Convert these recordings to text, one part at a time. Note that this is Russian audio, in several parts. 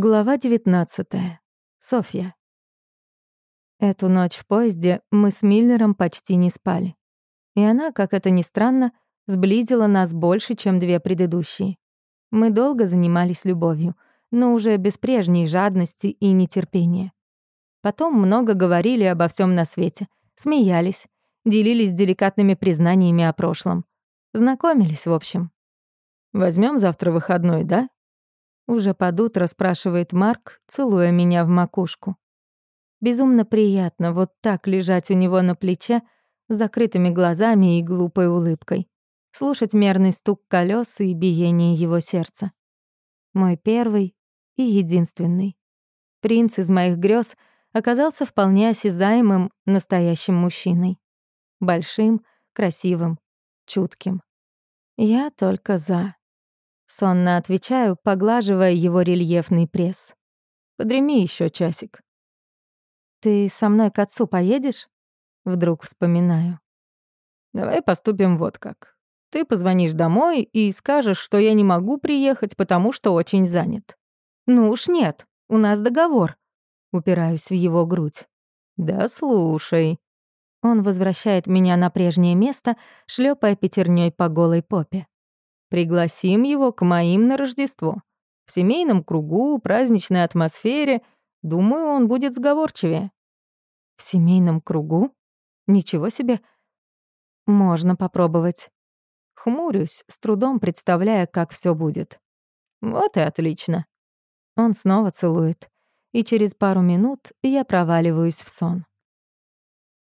Глава 19. Софья. Эту ночь в поезде мы с Миллером почти не спали. И она, как это ни странно, сблизила нас больше, чем две предыдущие. Мы долго занимались любовью, но уже без прежней жадности и нетерпения. Потом много говорили обо всем на свете, смеялись, делились деликатными признаниями о прошлом. Знакомились, в общем. Возьмем завтра выходной, да?» Уже под утро спрашивает Марк, целуя меня в макушку. Безумно приятно вот так лежать у него на плече с закрытыми глазами и глупой улыбкой. Слушать мерный стук колес и биение его сердца. Мой первый и единственный. Принц из моих грез оказался вполне осязаемым настоящим мужчиной. Большим, красивым, чутким. Я только за. Сонно отвечаю, поглаживая его рельефный пресс. Подреми еще часик. Ты со мной к отцу поедешь? Вдруг вспоминаю. Давай поступим вот как. Ты позвонишь домой и скажешь, что я не могу приехать, потому что очень занят. Ну уж нет, у нас договор. Упираюсь в его грудь. Да слушай. Он возвращает меня на прежнее место, шлепая пятерней по голой попе. Пригласим его к моим на Рождество. В семейном кругу, праздничной атмосфере. Думаю, он будет сговорчивее. В семейном кругу? Ничего себе. Можно попробовать. Хмурюсь, с трудом представляя, как все будет. Вот и отлично. Он снова целует. И через пару минут я проваливаюсь в сон.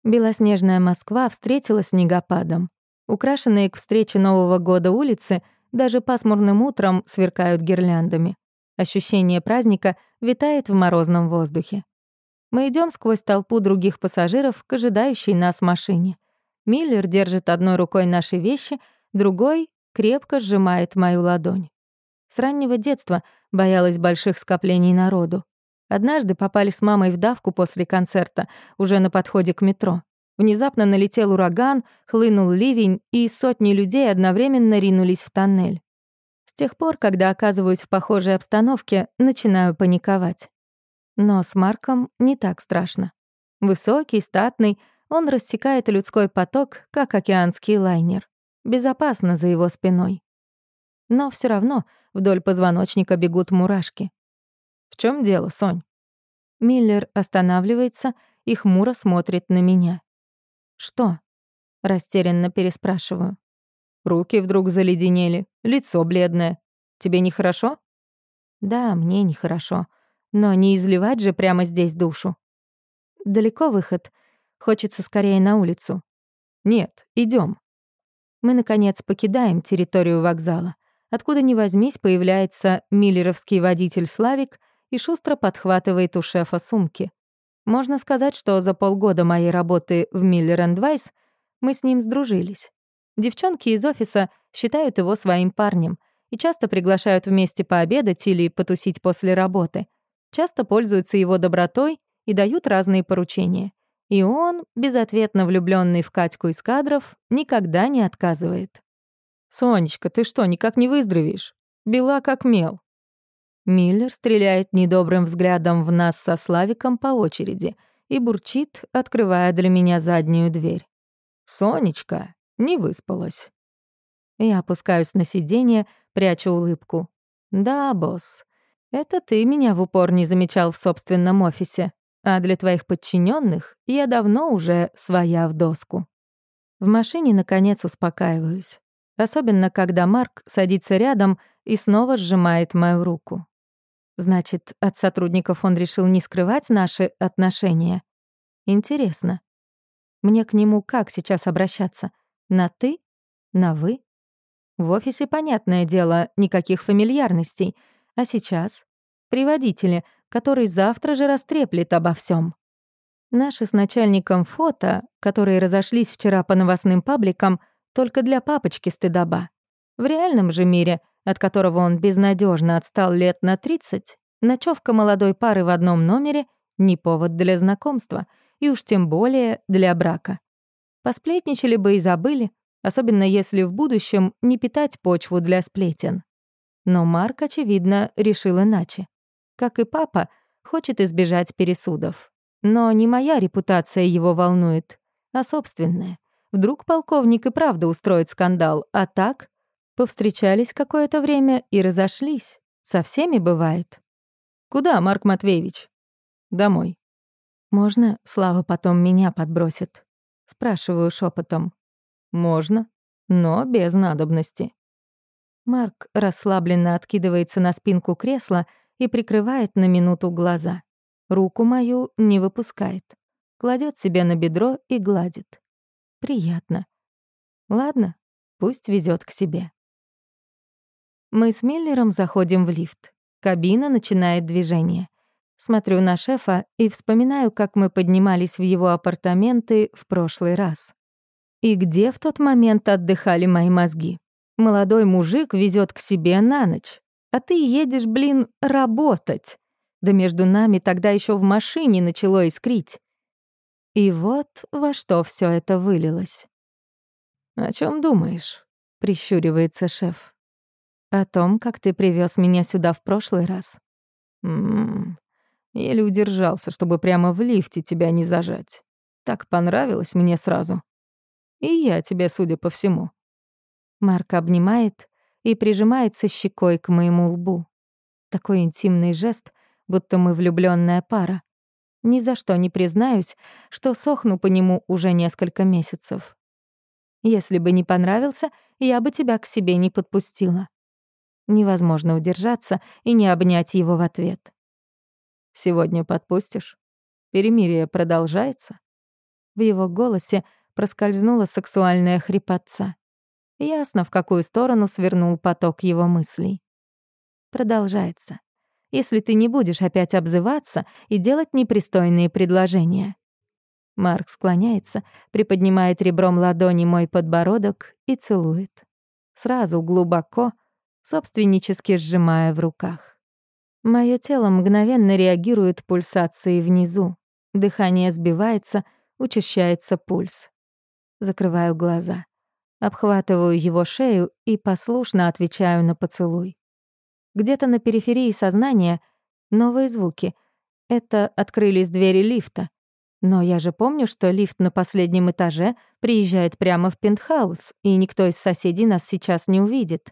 Белоснежная Москва встретила снегопадом. Украшенные к встрече Нового года улицы даже пасмурным утром сверкают гирляндами. Ощущение праздника витает в морозном воздухе. Мы идем сквозь толпу других пассажиров к ожидающей нас машине. Миллер держит одной рукой наши вещи, другой крепко сжимает мою ладонь. С раннего детства боялась больших скоплений народу. Однажды попали с мамой в давку после концерта, уже на подходе к метро. Внезапно налетел ураган, хлынул ливень, и сотни людей одновременно ринулись в тоннель. С тех пор, когда оказываюсь в похожей обстановке, начинаю паниковать. Но с Марком не так страшно. Высокий, статный, он рассекает людской поток, как океанский лайнер. Безопасно за его спиной. Но все равно вдоль позвоночника бегут мурашки. «В чем дело, Сонь?» Миллер останавливается и хмуро смотрит на меня. «Что?» — растерянно переспрашиваю. Руки вдруг заледенели, лицо бледное. Тебе нехорошо? Да, мне нехорошо. Но не изливать же прямо здесь душу. Далеко выход. Хочется скорее на улицу. Нет, идем. Мы, наконец, покидаем территорию вокзала. Откуда ни возьмись, появляется миллеровский водитель Славик и шустро подхватывает у шефа сумки. Можно сказать, что за полгода моей работы в Miller Weiss мы с ним сдружились. Девчонки из офиса считают его своим парнем и часто приглашают вместе пообедать или потусить после работы. Часто пользуются его добротой и дают разные поручения. И он, безответно влюбленный в Катьку из кадров, никогда не отказывает. «Сонечка, ты что, никак не выздоровеешь? Бела как мел». Миллер стреляет недобрым взглядом в нас со Славиком по очереди и бурчит, открывая для меня заднюю дверь. «Сонечка, не выспалась». Я опускаюсь на сиденье, прячу улыбку. «Да, босс, это ты меня в упор не замечал в собственном офисе, а для твоих подчиненных я давно уже своя в доску». В машине, наконец, успокаиваюсь. Особенно, когда Марк садится рядом и снова сжимает мою руку. Значит, от сотрудников он решил не скрывать наши отношения. Интересно. Мне к нему как сейчас обращаться? На «ты»? На «вы»? В офисе, понятное дело, никаких фамильярностей. А сейчас? При водителе, который завтра же растреплет обо всем. Наши с начальником фото, которые разошлись вчера по новостным пабликам, только для папочки стыдоба. В реальном же мире — от которого он безнадежно отстал лет на 30, ночевка молодой пары в одном номере — не повод для знакомства, и уж тем более для брака. Посплетничали бы и забыли, особенно если в будущем не питать почву для сплетен. Но Марк, очевидно, решил иначе. как и папа, хочет избежать пересудов. Но не моя репутация его волнует, а собственная. Вдруг полковник и правда устроит скандал, а так повстречались какое-то время и разошлись. Со всеми бывает. Куда, Марк Матвеевич? Домой. Можно, Слава потом меня подбросит? Спрашиваю шепотом. Можно, но без надобности. Марк расслабленно откидывается на спинку кресла и прикрывает на минуту глаза. Руку мою не выпускает. Кладет себе на бедро и гладит. Приятно. Ладно, пусть везет к себе. Мы с Миллером заходим в лифт. Кабина начинает движение. Смотрю на шефа и вспоминаю, как мы поднимались в его апартаменты в прошлый раз. И где в тот момент отдыхали мои мозги? Молодой мужик везет к себе на ночь, а ты едешь, блин, работать. Да между нами тогда еще в машине начало искрить. И вот во что все это вылилось. «О чем думаешь?» — прищуривается шеф. «О том, как ты привез меня сюда в прошлый раз». «Ммм, еле удержался, чтобы прямо в лифте тебя не зажать. Так понравилось мне сразу. И я тебе, судя по всему». Марк обнимает и прижимается щекой к моему лбу. Такой интимный жест, будто мы влюбленная пара. Ни за что не признаюсь, что сохну по нему уже несколько месяцев. Если бы не понравился, я бы тебя к себе не подпустила. Невозможно удержаться и не обнять его в ответ. «Сегодня подпустишь? Перемирие продолжается?» В его голосе проскользнула сексуальная хрипотца. Ясно, в какую сторону свернул поток его мыслей. Продолжается. Если ты не будешь опять обзываться и делать непристойные предложения. Марк склоняется, приподнимает ребром ладони мой подбородок и целует. Сразу глубоко, собственнически сжимая в руках. Моё тело мгновенно реагирует пульсацией внизу. Дыхание сбивается, учащается пульс. Закрываю глаза. Обхватываю его шею и послушно отвечаю на поцелуй. Где-то на периферии сознания новые звуки. Это открылись двери лифта. Но я же помню, что лифт на последнем этаже приезжает прямо в пентхаус, и никто из соседей нас сейчас не увидит.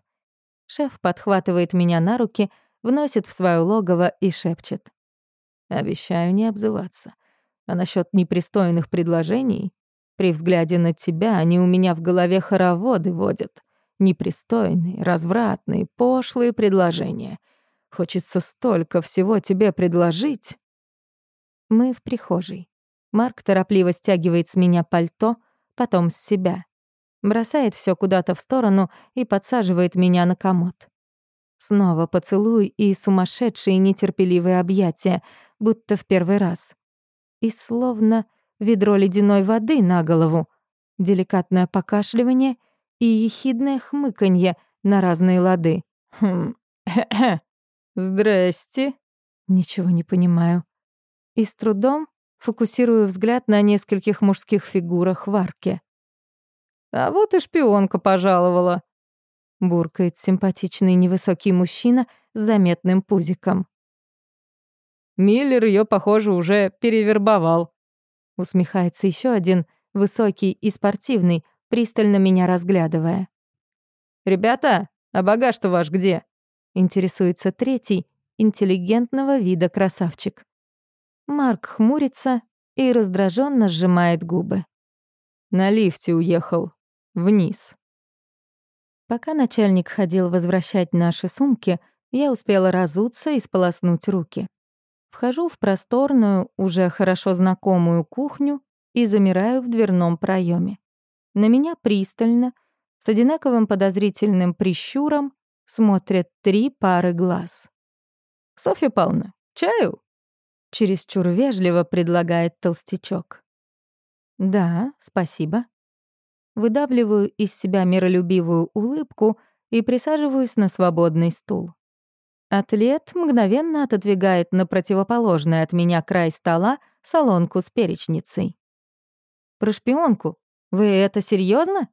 Шеф подхватывает меня на руки, вносит в свое логово и шепчет. «Обещаю не обзываться. А насчет непристойных предложений при взгляде на тебя они у меня в голове хороводы водят. Непристойные, развратные, пошлые предложения. Хочется столько всего тебе предложить. Мы в прихожей. Марк торопливо стягивает с меня пальто, потом с себя. Бросает все куда-то в сторону и подсаживает меня на комод. Снова поцелуй и сумасшедшие нетерпеливые объятия, будто в первый раз. И словно ведро ледяной воды на голову, деликатное покашливание и ехидное хмыканье на разные лады. Хм, здрасте. Ничего не понимаю. И с трудом фокусирую взгляд на нескольких мужских фигурах в арке. «А вот и шпионка пожаловала», — буркает симпатичный невысокий мужчина с заметным пузиком. Миллер ее, похоже, уже перевербовал. Усмехается еще один, высокий и спортивный, пристально меня разглядывая. «Ребята, а багаж-то ваш где?» Интересуется третий, интеллигентного вида красавчик. Марк хмурится и раздраженно сжимает губы. На лифте уехал. Вниз. Пока начальник ходил возвращать наши сумки, я успела разуться и сполоснуть руки. Вхожу в просторную, уже хорошо знакомую кухню и замираю в дверном проеме. На меня пристально, с одинаковым подозрительным прищуром, смотрят три пары глаз. «Софья Павловна, чаю?» Чересчур вежливо предлагает толстячок. «Да, спасибо». Выдавливаю из себя миролюбивую улыбку и присаживаюсь на свободный стул. Атлет мгновенно отодвигает на противоположный от меня край стола солонку с перечницей. «Про шпионку? Вы это серьезно?